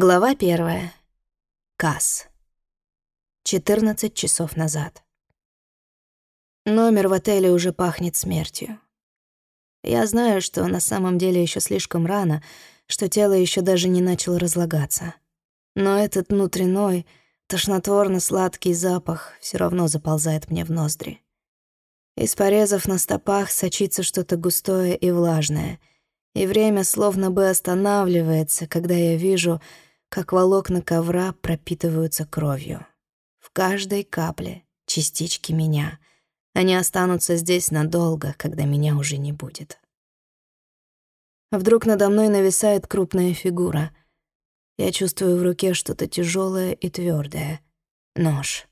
Глава первая. Касс. 14 часов назад. Номер в отеле уже пахнет смертью. Я знаю, что на самом деле еще слишком рано, что тело еще даже не начало разлагаться. Но этот внутренной, тошнотворно-сладкий запах все равно заползает мне в ноздри. Из порезов на стопах сочится что-то густое и влажное, и время словно бы останавливается, когда я вижу — как волокна ковра пропитываются кровью. В каждой капле частички меня. Они останутся здесь надолго, когда меня уже не будет. Вдруг надо мной нависает крупная фигура. Я чувствую в руке что-то тяжелое и твердое. Нож.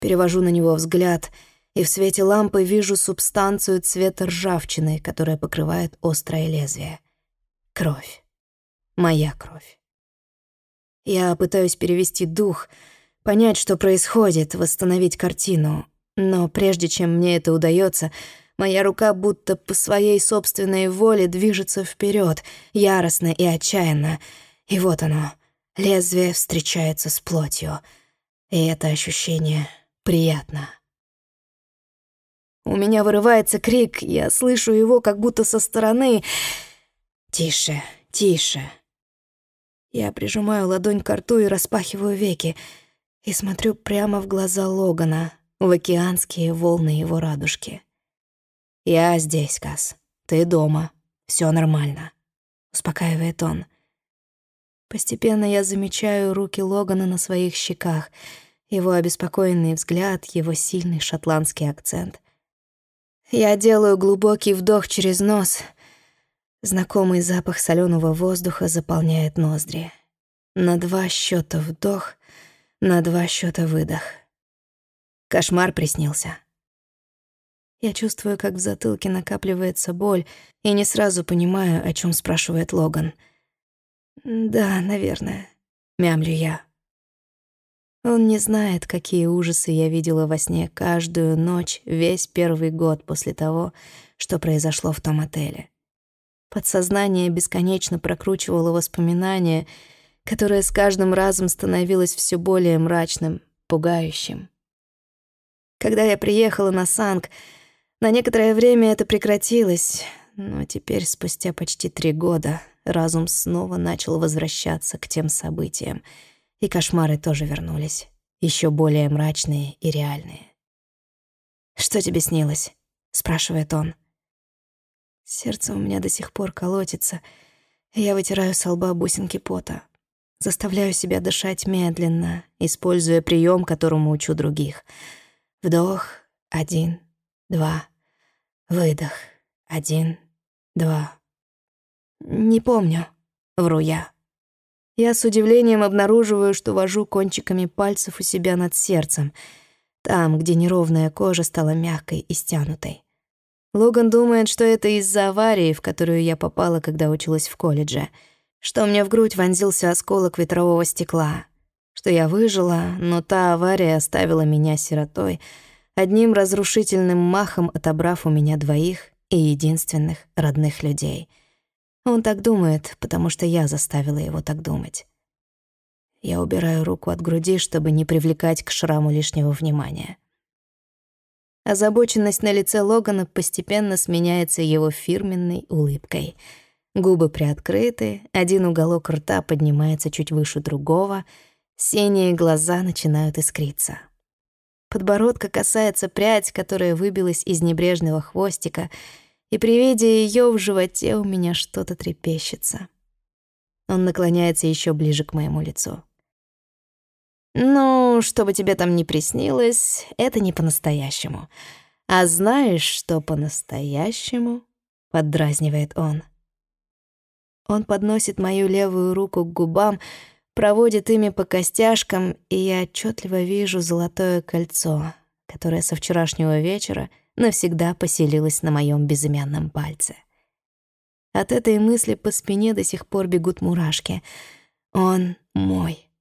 Перевожу на него взгляд, и в свете лампы вижу субстанцию цвета ржавчины, которая покрывает острое лезвие. Кровь. Моя кровь. Я пытаюсь перевести дух, понять, что происходит, восстановить картину. Но прежде чем мне это удается, моя рука будто по своей собственной воле движется вперед, яростно и отчаянно. И вот оно, лезвие встречается с плотью. И это ощущение приятно. У меня вырывается крик, я слышу его как будто со стороны. «Тише, тише!» Я прижимаю ладонь к рту и распахиваю веки, и смотрю прямо в глаза Логана, в океанские волны его радужки. «Я здесь, Кас. Ты дома. Все нормально», — успокаивает он. Постепенно я замечаю руки Логана на своих щеках, его обеспокоенный взгляд, его сильный шотландский акцент. Я делаю глубокий вдох через нос — Знакомый запах соленого воздуха заполняет ноздри. На два счета вдох, на два счета выдох. Кошмар приснился. Я чувствую, как в затылке накапливается боль, и не сразу понимаю, о чем спрашивает Логан. «Да, наверное», — мямлю я. Он не знает, какие ужасы я видела во сне каждую ночь весь первый год после того, что произошло в том отеле. Подсознание бесконечно прокручивало воспоминания, которое с каждым разом становилось все более мрачным, пугающим. Когда я приехала на Санк, на некоторое время это прекратилось, но теперь, спустя почти три года, разум снова начал возвращаться к тем событиям, и кошмары тоже вернулись, еще более мрачные и реальные. «Что тебе снилось?» — спрашивает он. Сердце у меня до сих пор колотится, я вытираю с лба бусинки пота. Заставляю себя дышать медленно, используя прием, которому учу других. Вдох — один, два. Выдох — один, два. Не помню, вру я. Я с удивлением обнаруживаю, что вожу кончиками пальцев у себя над сердцем, там, где неровная кожа стала мягкой и стянутой. Логан думает, что это из-за аварии, в которую я попала, когда училась в колледже, что мне в грудь вонзился осколок ветрового стекла, что я выжила, но та авария оставила меня сиротой, одним разрушительным махом отобрав у меня двоих и единственных родных людей. Он так думает, потому что я заставила его так думать. Я убираю руку от груди, чтобы не привлекать к шраму лишнего внимания. Озабоченность на лице Логана постепенно сменяется его фирменной улыбкой. Губы приоткрыты, один уголок рта поднимается чуть выше другого, синие глаза начинают искриться. Подбородка касается прядь, которая выбилась из небрежного хвостика, и при виде ее в животе у меня что-то трепещется. Он наклоняется еще ближе к моему лицу. «Ну, что бы тебе там ни приснилось, это не по-настоящему. А знаешь, что по-настоящему?» — поддразнивает он. Он подносит мою левую руку к губам, проводит ими по костяшкам, и я отчетливо вижу золотое кольцо, которое со вчерашнего вечера навсегда поселилось на моем безымянном пальце. От этой мысли по спине до сих пор бегут мурашки. Он мой.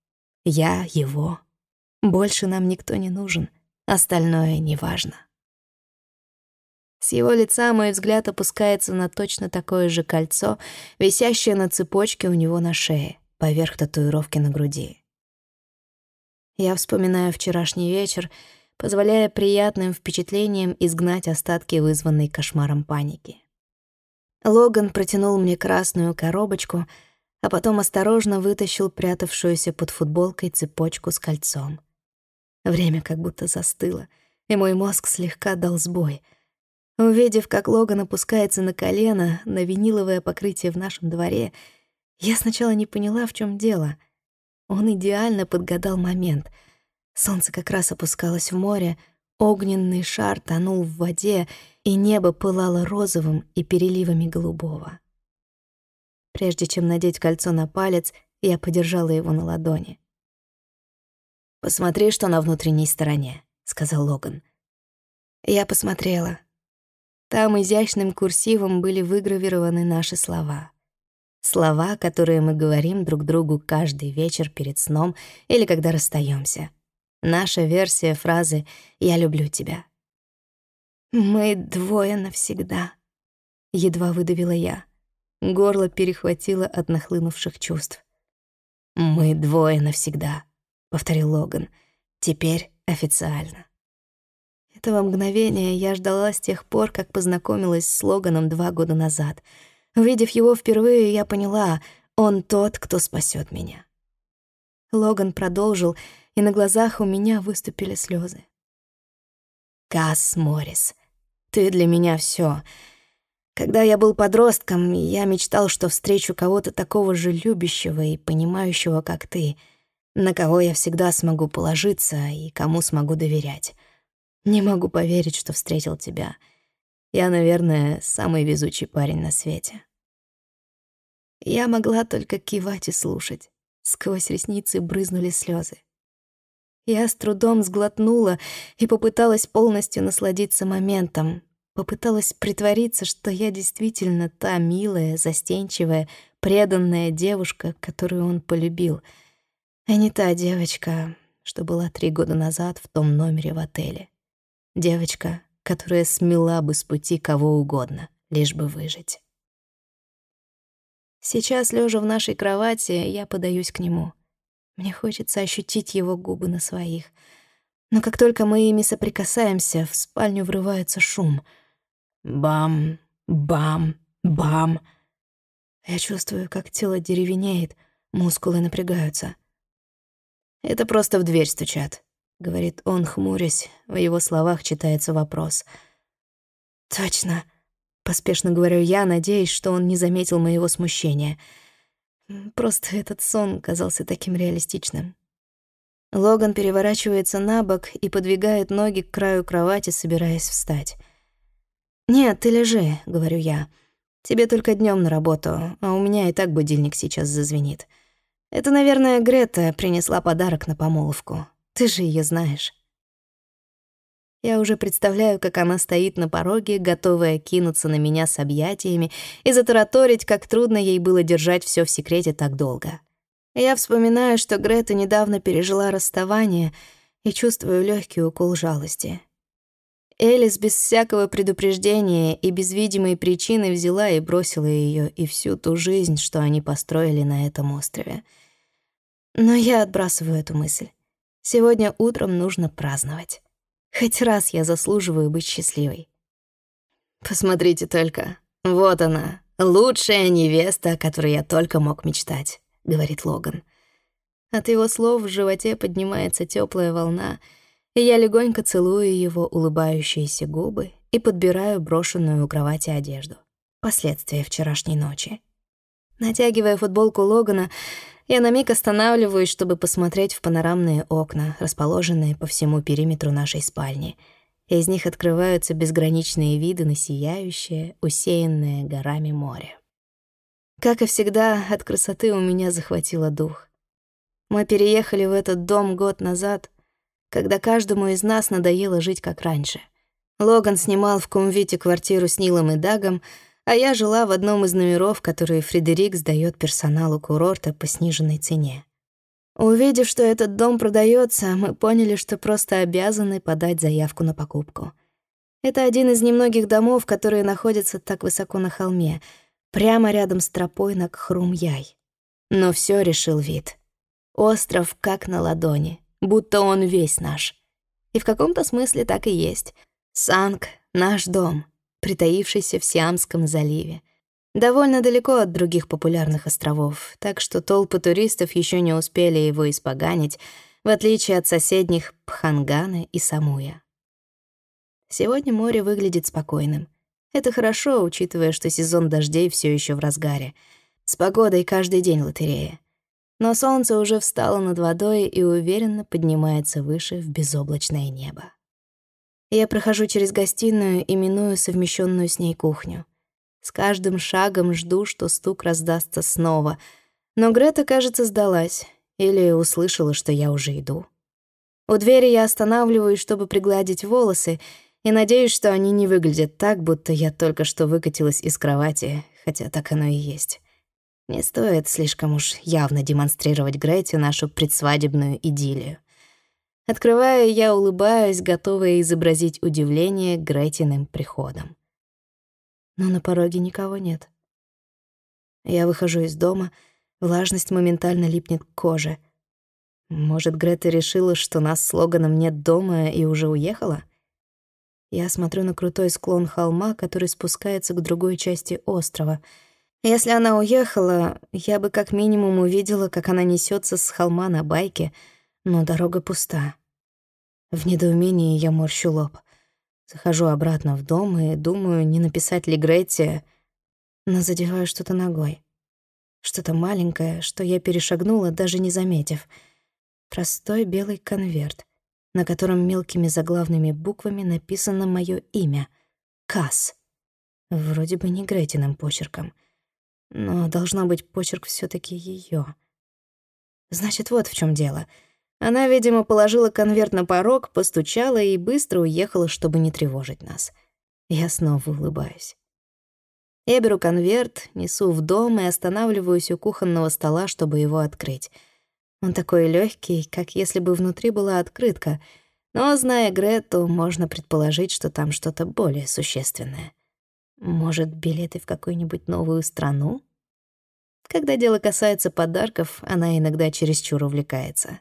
Я его. Больше нам никто не нужен, остальное неважно. С его лица мой взгляд опускается на точно такое же кольцо, висящее на цепочке у него на шее, поверх татуировки на груди. Я вспоминаю вчерашний вечер, позволяя приятным впечатлениям изгнать остатки вызванной кошмаром паники. Логан протянул мне красную коробочку, а потом осторожно вытащил прятавшуюся под футболкой цепочку с кольцом. Время как будто застыло, и мой мозг слегка дал сбой. Увидев, как Логан опускается на колено на виниловое покрытие в нашем дворе, я сначала не поняла, в чем дело. Он идеально подгадал момент. Солнце как раз опускалось в море, огненный шар тонул в воде, и небо пылало розовым и переливами голубого. Прежде чем надеть кольцо на палец, я подержала его на ладони. «Посмотри, что на внутренней стороне», — сказал Логан. Я посмотрела. Там изящным курсивом были выгравированы наши слова. Слова, которые мы говорим друг другу каждый вечер перед сном или когда расстаемся. Наша версия фразы «Я люблю тебя». «Мы двое навсегда», — едва выдавила я. Горло перехватило от нахлынувших чувств. «Мы двое навсегда», — повторил Логан. «Теперь официально». Этого мгновения я ждала с тех пор, как познакомилась с Логаном два года назад. Увидев его впервые, я поняла, он тот, кто спасет меня. Логан продолжил, и на глазах у меня выступили слезы. Касс Моррис, ты для меня все. Когда я был подростком, я мечтал, что встречу кого-то такого же любящего и понимающего, как ты, на кого я всегда смогу положиться и кому смогу доверять. Не могу поверить, что встретил тебя. Я, наверное, самый везучий парень на свете. Я могла только кивать и слушать. Сквозь ресницы брызнули слезы. Я с трудом сглотнула и попыталась полностью насладиться моментом. Попыталась притвориться, что я действительно та милая, застенчивая, преданная девушка, которую он полюбил, а не та девочка, что была три года назад в том номере в отеле. Девочка, которая смела бы с пути кого угодно, лишь бы выжить. Сейчас, лежа в нашей кровати, я подаюсь к нему — мне хочется ощутить его губы на своих. Но как только мы ими соприкасаемся, в спальню врывается шум. Бам, бам, бам. Я чувствую, как тело деревенеет, мускулы напрягаются. «Это просто в дверь стучат», — говорит он, хмурясь. В его словах читается вопрос. «Точно», — поспешно говорю я, надеясь, что он не заметил моего смущения — Просто этот сон казался таким реалистичным. Логан переворачивается на бок и подвигает ноги к краю кровати, собираясь встать. «Нет, ты лежи», — говорю я. «Тебе только днем на работу, а у меня и так будильник сейчас зазвенит. Это, наверное, Грета принесла подарок на помолвку. Ты же ее знаешь». Я уже представляю, как она стоит на пороге, готовая кинуться на меня с объятиями и затараторить, как трудно ей было держать все в секрете так долго. Я вспоминаю, что Грета недавно пережила расставание и чувствую легкий укол жалости. Элис без всякого предупреждения и без видимой причины взяла и бросила ее и всю ту жизнь, что они построили на этом острове. Но я отбрасываю эту мысль. Сегодня утром нужно праздновать. Хоть раз я заслуживаю быть счастливой. Посмотрите только. Вот она, лучшая невеста, о которой я только мог мечтать, говорит Логан. От его слов в животе поднимается теплая волна, и я легонько целую его улыбающиеся губы и подбираю брошенную у кровати одежду. Последствия вчерашней ночи. Натягивая футболку Логана, я на миг останавливаюсь, чтобы посмотреть в панорамные окна, расположенные по всему периметру нашей спальни. Из них открываются безграничные виды на сияющее, усеянное горами море. Как и всегда, от красоты у меня захватило дух. Мы переехали в этот дом год назад, когда каждому из нас надоело жить как раньше. Логан снимал в Кумвите квартиру с Нилом и Дагом, а я жила в одном из номеров, которые Фредерик сдаёт персоналу курорта по сниженной цене. Увидев, что этот дом продается, мы поняли, что просто обязаны подать заявку на покупку. Это один из немногих домов, которые находятся так высоко на холме, прямо рядом с тропой на Кхрум-Яй. Но все решил вид. Остров как на ладони, будто он весь наш. И в каком-то смысле так и есть. Санг — наш дом, притаившийся в Сиамском заливе. Довольно далеко от других популярных островов, так что толпы туристов еще не успели его испоганить, в отличие от соседних Пхангана и Самуя. Сегодня море выглядит спокойным. Это хорошо, учитывая, что сезон дождей все еще в разгаре. С погодой каждый день лотерея. Но солнце уже встало над водой и уверенно поднимается выше в безоблачное небо. Я прохожу через гостиную и миную совмещенную с ней кухню. С каждым шагом жду, что стук раздастся снова. Но Грета, кажется, сдалась или услышала, что я уже иду. У двери я останавливаюсь, чтобы пригладить волосы, и надеюсь, что они не выглядят так, будто я только что выкатилась из кровати, хотя так оно и есть. Не стоит слишком уж явно демонстрировать Грете нашу предсвадебную идиллию. Открывая, я улыбаюсь, готовая изобразить удивление Гретиным приходом. Но на пороге никого нет. Я выхожу из дома, влажность моментально липнет к коже. Может, Грета решила, что нас с Логаном нет дома и уже уехала? Я смотрю на крутой склон холма, который спускается к другой части острова. Если она уехала, я бы как минимум увидела, как она несется с холма на байке, но дорога пуста. В недоумении я морщу лоб. Захожу обратно в дом и думаю, не написать ли Гретте, но задеваю что-то ногой. Что-то маленькое, что я перешагнула, даже не заметив. Простой белый конверт на котором мелкими заглавными буквами написано мое имя — Касс. Вроде бы не Гретиным почерком, но должно быть почерк все таки ее. Значит, вот в чем дело. Она, видимо, положила конверт на порог, постучала и быстро уехала, чтобы не тревожить нас. Я снова улыбаюсь. Я беру конверт, несу в дом и останавливаюсь у кухонного стола, чтобы его открыть — он такой легкий, как если бы внутри была открытка, но, зная Грету, можно предположить, что там что-то более существенное. Может, билеты в какую-нибудь новую страну? Когда дело касается подарков, она иногда чересчур увлекается.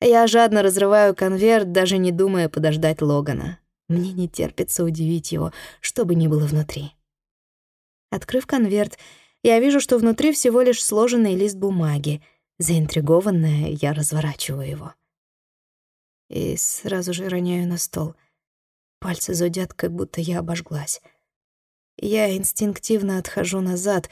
Я жадно разрываю конверт, даже не думая подождать Логана. Мне не терпится удивить его, что бы ни было внутри. Открыв конверт, я вижу, что внутри всего лишь сложенный лист бумаги — Заинтригованная, я разворачиваю его. И сразу же роняю на стол. Пальцы зудят, как будто я обожглась. Я инстинктивно отхожу назад,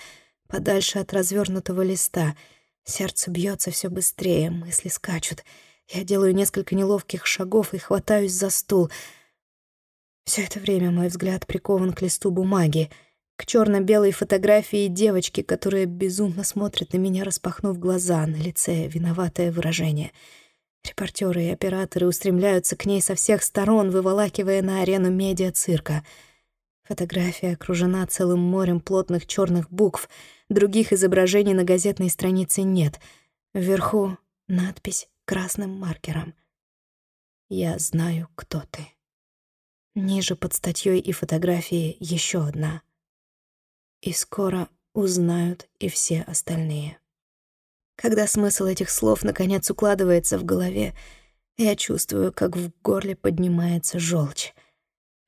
подальше от развернутого листа. Сердце бьется все быстрее, мысли скачут. Я делаю несколько неловких шагов и хватаюсь за стул. Все это время мой взгляд прикован к листу бумаги — к черно-белой фотографии девочки, которая безумно смотрит на меня, распахнув глаза, на лице виноватое выражение. Репортеры и операторы устремляются к ней со всех сторон, выволакивая на арену медиа-цирка. Фотография окружена целым морем плотных черных букв, других изображений на газетной странице нет. Вверху надпись красным маркером. «Я знаю, кто ты». Ниже под статьей и фотографией еще одна — и скоро узнают и все остальные. Когда смысл этих слов наконец укладывается в голове, я чувствую, как в горле поднимается желчь.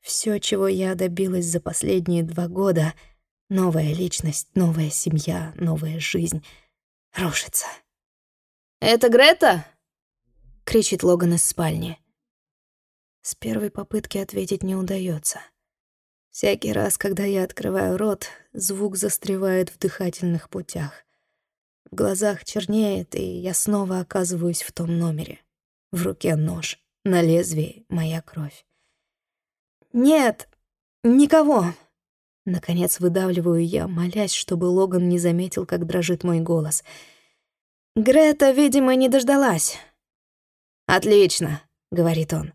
Все, чего я добилась за последние два года — новая личность, новая семья, новая жизнь — рушится. «Это Грета?» — кричит Логан из спальни. С первой попытки ответить не удается. Всякий раз, когда я открываю рот, звук застревает в дыхательных путях. В глазах чернеет, и я снова оказываюсь в том номере. В руке нож, на лезвии моя кровь. «Нет, никого!» Наконец выдавливаю я, молясь, чтобы Логан не заметил, как дрожит мой голос. «Грета, видимо, не дождалась». «Отлично», — говорит он.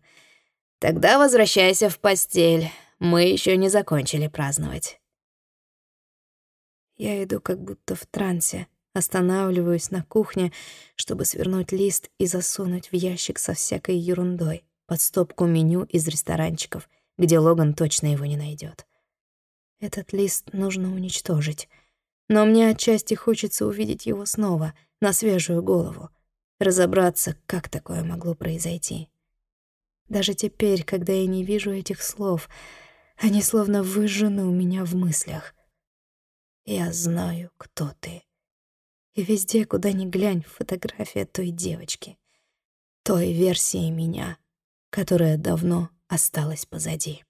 «Тогда возвращайся в постель мы еще не закончили праздновать». Я иду как будто в трансе, останавливаюсь на кухне, чтобы свернуть лист и засунуть в ящик со всякой ерундой под стопку меню из ресторанчиков, где Логан точно его не найдет. Этот лист нужно уничтожить. Но мне отчасти хочется увидеть его снова, на свежую голову, разобраться, как такое могло произойти. Даже теперь, когда я не вижу этих слов, они словно выжжены у меня в мыслях. Я знаю, кто ты. И везде, куда ни глянь, фотография той девочки. Той версии меня, которая давно осталась позади.